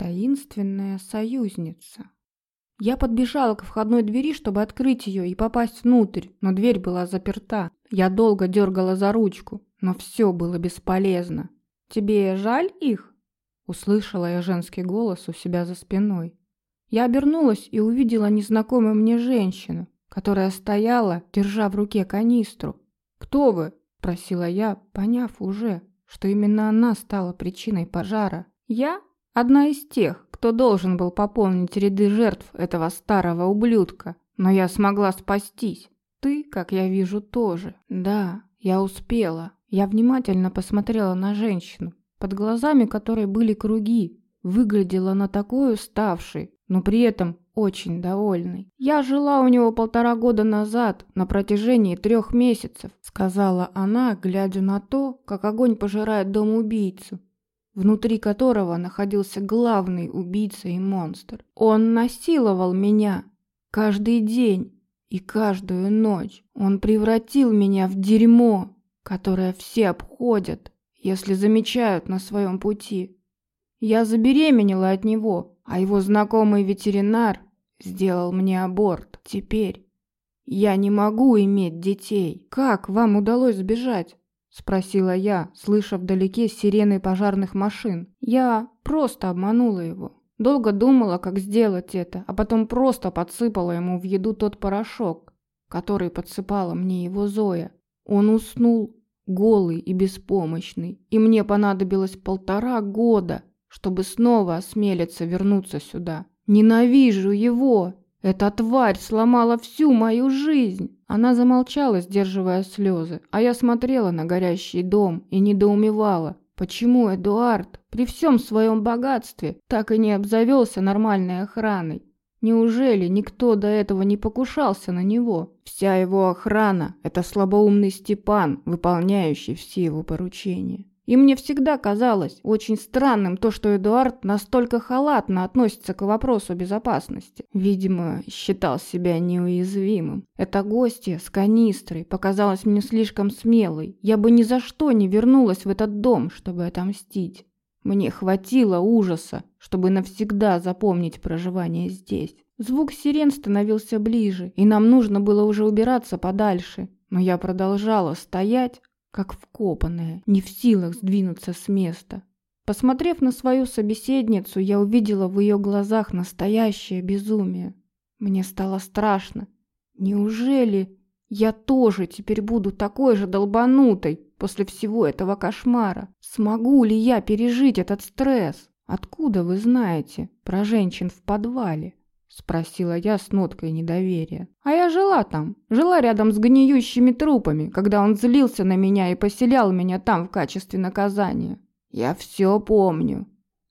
Таинственная союзница. Я подбежала к входной двери, чтобы открыть ее и попасть внутрь, но дверь была заперта. Я долго дергала за ручку, но все было бесполезно. «Тебе жаль их?» Услышала я женский голос у себя за спиной. Я обернулась и увидела незнакомую мне женщину, которая стояла, держа в руке канистру. «Кто вы?» – спросила я, поняв уже, что именно она стала причиной пожара. «Я одна из тех, кто должен был пополнить ряды жертв этого старого ублюдка, но я смогла спастись. Ты, как я вижу, тоже. Да, я успела. Я внимательно посмотрела на женщину, под глазами которой были круги. Выглядела она такой уставшей, но при этом очень довольной. «Я жила у него полтора года назад, на протяжении трех месяцев», сказала она, глядя на то, как огонь пожирает дом убийцу внутри которого находился главный убийца и монстр. Он насиловал меня каждый день и каждую ночь. Он превратил меня в дерьмо, которое все обходят, если замечают на своем пути. Я забеременела от него, а его знакомый ветеринар сделал мне аборт. Теперь я не могу иметь детей. Как вам удалось сбежать? — спросила я, слыша вдалеке сирены пожарных машин. Я просто обманула его. Долго думала, как сделать это, а потом просто подсыпала ему в еду тот порошок, который подсыпала мне его Зоя. Он уснул, голый и беспомощный, и мне понадобилось полтора года, чтобы снова осмелиться вернуться сюда. Ненавижу его! Эта тварь сломала всю мою жизнь. Она замолчала, сдерживая слезы, а я смотрела на горящий дом и недоумевала, почему Эдуард при всем своем богатстве так и не обзавелся нормальной охраной. Неужели никто до этого не покушался на него? Вся его охрана – это слабоумный Степан, выполняющий все его поручения. И мне всегда казалось очень странным то, что Эдуард настолько халатно относится к вопросу безопасности. Видимо, считал себя неуязвимым. Эта гостья с канистрой показалась мне слишком смелой. Я бы ни за что не вернулась в этот дом, чтобы отомстить. Мне хватило ужаса, чтобы навсегда запомнить проживание здесь. Звук сирен становился ближе, и нам нужно было уже убираться подальше. Но я продолжала стоять, как вкопанная, не в силах сдвинуться с места. Посмотрев на свою собеседницу, я увидела в ее глазах настоящее безумие. Мне стало страшно. Неужели я тоже теперь буду такой же долбанутой после всего этого кошмара? Смогу ли я пережить этот стресс? Откуда вы знаете про женщин в подвале? Спросила я с ноткой недоверия. А я жила там, жила рядом с гниющими трупами, когда он злился на меня и поселял меня там в качестве наказания. Я все помню.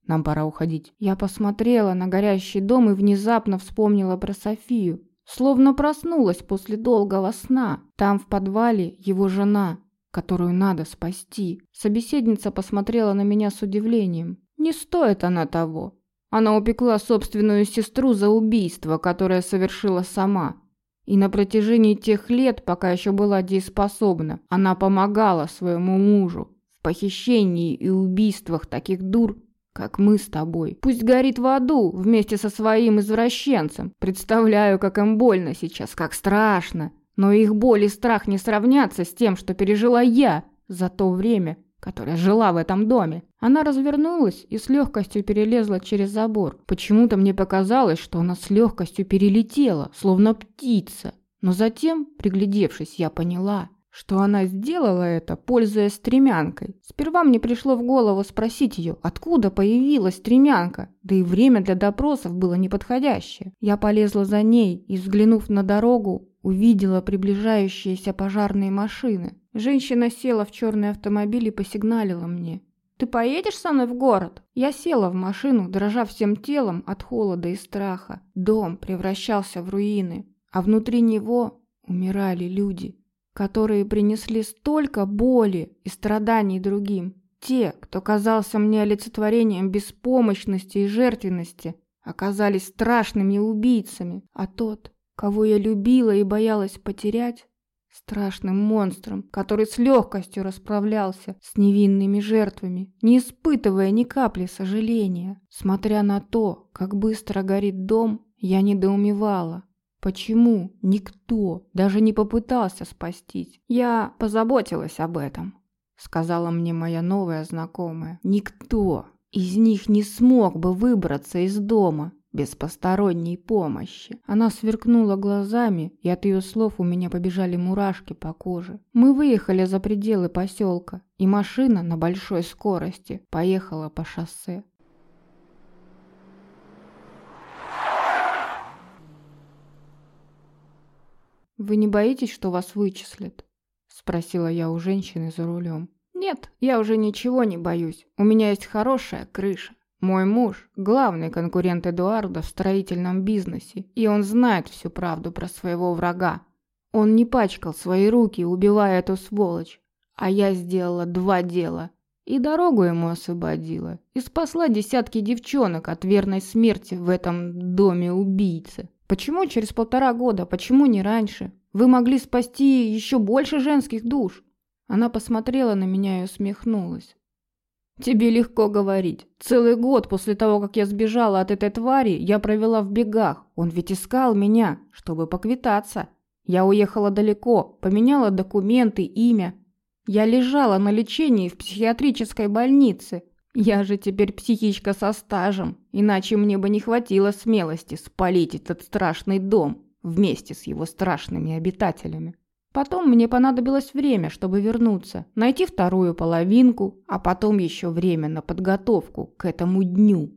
Нам пора уходить. Я посмотрела на горящий дом и внезапно вспомнила про Софию. Словно проснулась после долгого сна. Там в подвале его жена, которую надо спасти. Собеседница посмотрела на меня с удивлением. Не стоит она того. Она упекла собственную сестру за убийство, которое совершила сама. И на протяжении тех лет, пока еще была дееспособна, она помогала своему мужу в похищении и убийствах таких дур, как мы с тобой. Пусть горит в аду вместе со своим извращенцем. Представляю, как им больно сейчас, как страшно. Но их боль и страх не сравнятся с тем, что пережила я за то время, которая жила в этом доме. Она развернулась и с легкостью перелезла через забор. Почему-то мне показалось, что она с легкостью перелетела, словно птица. Но затем, приглядевшись, я поняла, что она сделала это, пользуясь стремянкой. Сперва мне пришло в голову спросить ее, откуда появилась стремянка, да и время для допросов было неподходящее. Я полезла за ней и, взглянув на дорогу, увидела приближающиеся пожарные машины. Женщина села в черный автомобиль и посигналила мне. «Ты поедешь со мной в город?» Я села в машину, дрожа всем телом от холода и страха. Дом превращался в руины, а внутри него умирали люди, которые принесли столько боли и страданий другим. Те, кто казался мне олицетворением беспомощности и жертвенности, оказались страшными убийцами, а тот, кого я любила и боялась потерять, страшным монстром, который с легкостью расправлялся с невинными жертвами, не испытывая ни капли сожаления. Смотря на то, как быстро горит дом, я недоумевала. Почему никто даже не попытался спастись? Я позаботилась об этом, сказала мне моя новая знакомая. Никто из них не смог бы выбраться из дома без посторонней помощи. Она сверкнула глазами, и от ее слов у меня побежали мурашки по коже. Мы выехали за пределы поселка, и машина на большой скорости поехала по шоссе. «Вы не боитесь, что вас вычислят?» – спросила я у женщины за рулем. «Нет, я уже ничего не боюсь. У меня есть хорошая крыша. Мой муж – главный конкурент Эдуарда в строительном бизнесе, и он знает всю правду про своего врага. Он не пачкал свои руки, убивая эту сволочь. А я сделала два дела. И дорогу ему освободила. И спасла десятки девчонок от верной смерти в этом доме убийцы. Почему через полтора года? Почему не раньше? Вы могли спасти еще больше женских душ. Она посмотрела на меня и усмехнулась. «Тебе легко говорить. Целый год после того, как я сбежала от этой твари, я провела в бегах. Он ведь искал меня, чтобы поквитаться. Я уехала далеко, поменяла документы, имя. Я лежала на лечении в психиатрической больнице. Я же теперь психичка со стажем, иначе мне бы не хватило смелости спалить этот страшный дом вместе с его страшными обитателями. Потом мне понадобилось время, чтобы вернуться, найти вторую половинку, а потом еще время на подготовку к этому дню,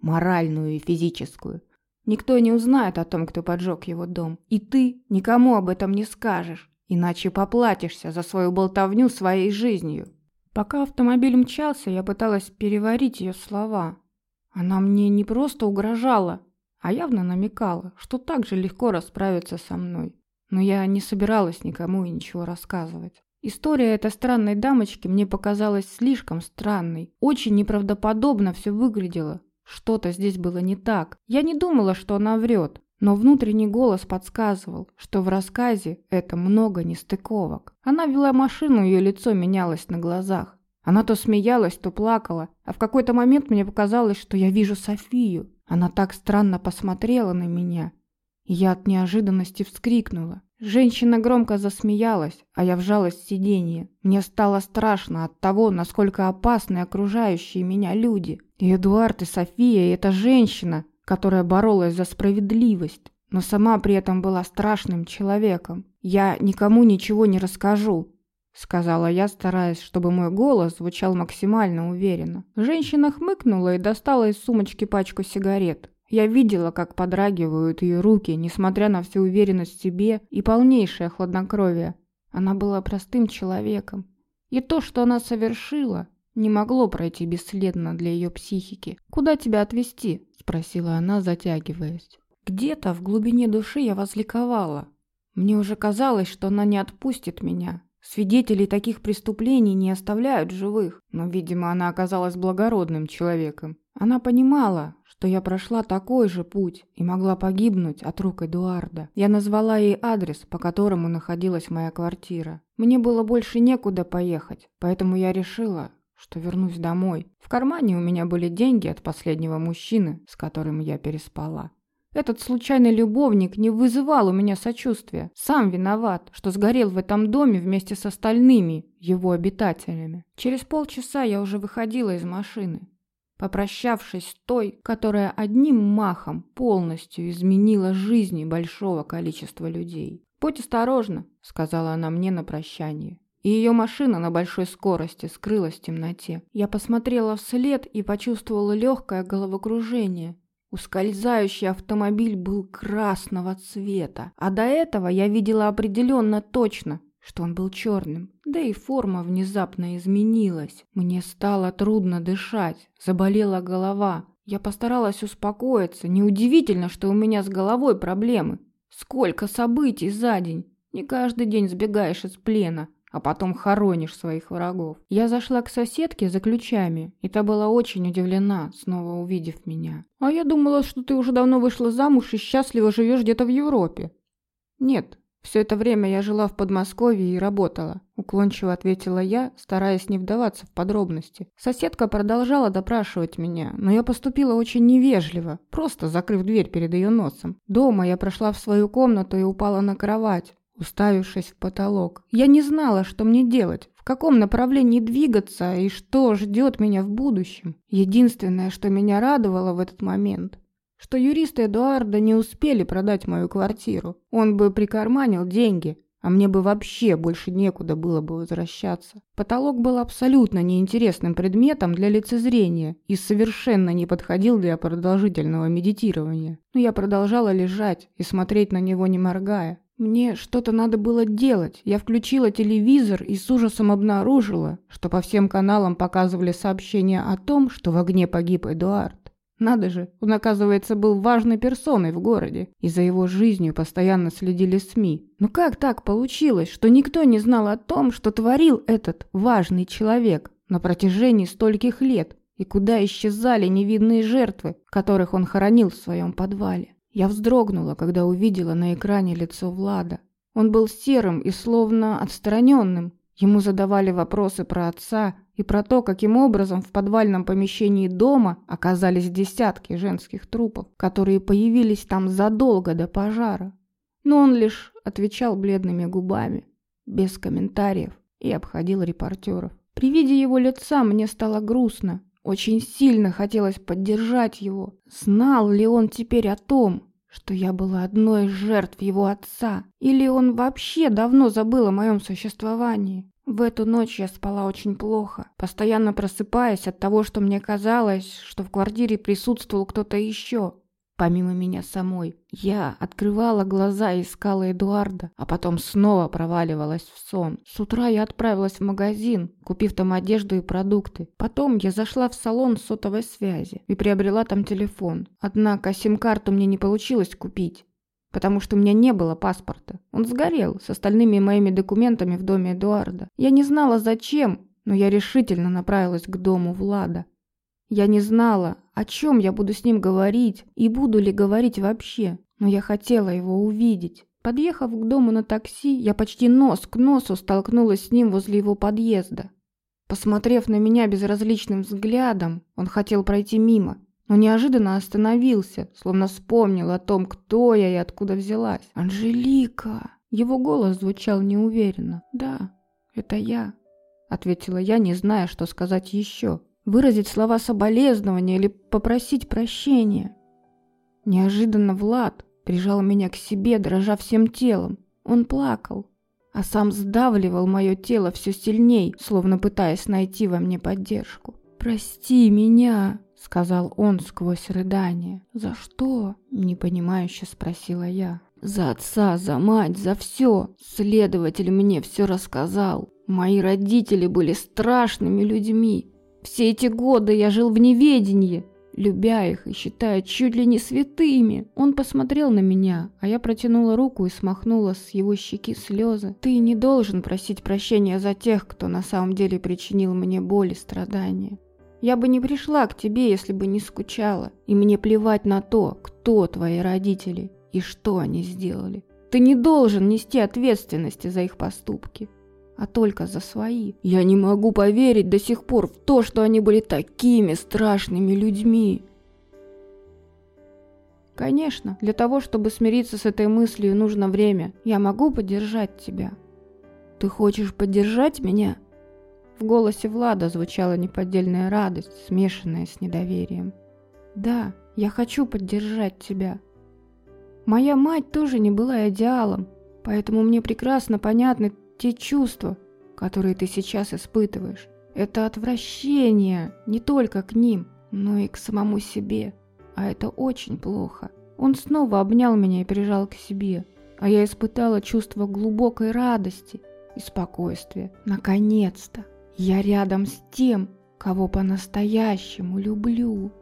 моральную и физическую. Никто не узнает о том, кто поджег его дом, и ты никому об этом не скажешь, иначе поплатишься за свою болтовню своей жизнью. Пока автомобиль мчался, я пыталась переварить ее слова. Она мне не просто угрожала, а явно намекала, что так же легко расправиться со мной но я не собиралась никому и ничего рассказывать. История этой странной дамочки мне показалась слишком странной. Очень неправдоподобно все выглядело. Что-то здесь было не так. Я не думала, что она врет, но внутренний голос подсказывал, что в рассказе это много нестыковок. Она вела машину, ее лицо менялось на глазах. Она то смеялась, то плакала, а в какой-то момент мне показалось, что я вижу Софию. Она так странно посмотрела на меня, я от неожиданности вскрикнула. Женщина громко засмеялась, а я вжалась в сиденье. Мне стало страшно от того, насколько опасны окружающие меня люди. И Эдуард, и София, и эта женщина, которая боролась за справедливость, но сама при этом была страшным человеком. «Я никому ничего не расскажу», — сказала я, стараясь, чтобы мой голос звучал максимально уверенно. Женщина хмыкнула и достала из сумочки пачку сигарет. Я видела, как подрагивают ее руки, несмотря на всю уверенность в себе и полнейшее хладнокровие. Она была простым человеком. И то, что она совершила, не могло пройти бесследно для ее психики. «Куда тебя отвезти?» – спросила она, затягиваясь. Где-то в глубине души я возликовала. Мне уже казалось, что она не отпустит меня. Свидетелей таких преступлений не оставляют живых. Но, видимо, она оказалась благородным человеком. Она понимала, что я прошла такой же путь и могла погибнуть от рук Эдуарда. Я назвала ей адрес, по которому находилась моя квартира. Мне было больше некуда поехать, поэтому я решила, что вернусь домой. В кармане у меня были деньги от последнего мужчины, с которым я переспала. Этот случайный любовник не вызывал у меня сочувствия. Сам виноват, что сгорел в этом доме вместе с остальными его обитателями. Через полчаса я уже выходила из машины попрощавшись с той, которая одним махом полностью изменила жизни большого количества людей. «Будь осторожна», — сказала она мне на прощание. И ее машина на большой скорости скрылась в темноте. Я посмотрела вслед и почувствовала легкое головокружение. Ускользающий автомобиль был красного цвета, а до этого я видела определенно точно, что он был черным. Да и форма внезапно изменилась. Мне стало трудно дышать, заболела голова. Я постаралась успокоиться. Неудивительно, что у меня с головой проблемы. Сколько событий за день. Не каждый день сбегаешь из плена, а потом хоронишь своих врагов. Я зашла к соседке за ключами, и та была очень удивлена, снова увидев меня. «А я думала, что ты уже давно вышла замуж и счастливо живешь где-то в Европе». «Нет, Все это время я жила в Подмосковье и работала, уклончиво ответила я, стараясь не вдаваться в подробности. Соседка продолжала допрашивать меня, но я поступила очень невежливо, просто закрыв дверь перед ее носом. Дома я прошла в свою комнату и упала на кровать, уставившись в потолок. Я не знала, что мне делать, в каком направлении двигаться и что ждет меня в будущем. Единственное, что меня радовало в этот момент, что юристы Эдуарда не успели продать мою квартиру. Он бы прикарманил деньги, а мне бы вообще больше некуда было бы возвращаться. Потолок был абсолютно неинтересным предметом для лицезрения и совершенно не подходил для продолжительного медитирования. Но я продолжала лежать и смотреть на него не моргая. Мне что-то надо было делать. Я включила телевизор и с ужасом обнаружила, что по всем каналам показывали сообщения о том, что в огне погиб Эдуард. Надо же, он, оказывается, был важной персоной в городе, и за его жизнью постоянно следили СМИ. Но как так получилось, что никто не знал о том, что творил этот важный человек на протяжении стольких лет, и куда исчезали невидные жертвы, которых он хоронил в своем подвале? Я вздрогнула, когда увидела на экране лицо Влада. Он был серым и словно отстраненным. Ему задавали вопросы про отца, и про то, каким образом в подвальном помещении дома оказались десятки женских трупов, которые появились там задолго до пожара. Но он лишь отвечал бледными губами, без комментариев, и обходил репортеров. При виде его лица мне стало грустно. Очень сильно хотелось поддержать его. Знал ли он теперь о том, что я была одной из жертв его отца? Или он вообще давно забыл о моем существовании? В эту ночь я спала очень плохо, постоянно просыпаясь от того, что мне казалось, что в квартире присутствовал кто-то еще, помимо меня самой. Я открывала глаза и искала Эдуарда, а потом снова проваливалась в сон. С утра я отправилась в магазин, купив там одежду и продукты. Потом я зашла в салон сотовой связи и приобрела там телефон. Однако сим-карту мне не получилось купить потому что у меня не было паспорта. Он сгорел с остальными моими документами в доме Эдуарда. Я не знала, зачем, но я решительно направилась к дому Влада. Я не знала, о чем я буду с ним говорить и буду ли говорить вообще, но я хотела его увидеть. Подъехав к дому на такси, я почти нос к носу столкнулась с ним возле его подъезда. Посмотрев на меня безразличным взглядом, он хотел пройти мимо, но неожиданно остановился, словно вспомнил о том, кто я и откуда взялась. «Анжелика!» Его голос звучал неуверенно. «Да, это я», — ответила я, не зная, что сказать еще. Выразить слова соболезнования или попросить прощения. Неожиданно Влад прижал меня к себе, дрожа всем телом. Он плакал, а сам сдавливал мое тело все сильней, словно пытаясь найти во мне поддержку. «Прости меня!» сказал он сквозь рыдание. «За что?» – непонимающе спросила я. «За отца, за мать, за все. Следователь мне все рассказал. Мои родители были страшными людьми. Все эти годы я жил в неведении, любя их и считая чуть ли не святыми. Он посмотрел на меня, а я протянула руку и смахнула с его щеки слезы. Ты не должен просить прощения за тех, кто на самом деле причинил мне боль и страдания. Я бы не пришла к тебе, если бы не скучала. И мне плевать на то, кто твои родители и что они сделали. Ты не должен нести ответственности за их поступки, а только за свои. Я не могу поверить до сих пор в то, что они были такими страшными людьми. Конечно, для того, чтобы смириться с этой мыслью, нужно время. Я могу поддержать тебя. Ты хочешь поддержать меня? В голосе Влада звучала неподдельная радость, смешанная с недоверием. «Да, я хочу поддержать тебя. Моя мать тоже не была идеалом, поэтому мне прекрасно понятны те чувства, которые ты сейчас испытываешь. Это отвращение не только к ним, но и к самому себе. А это очень плохо. Он снова обнял меня и прижал к себе, а я испытала чувство глубокой радости и спокойствия. Наконец-то! Я рядом с тем, кого по-настоящему люблю.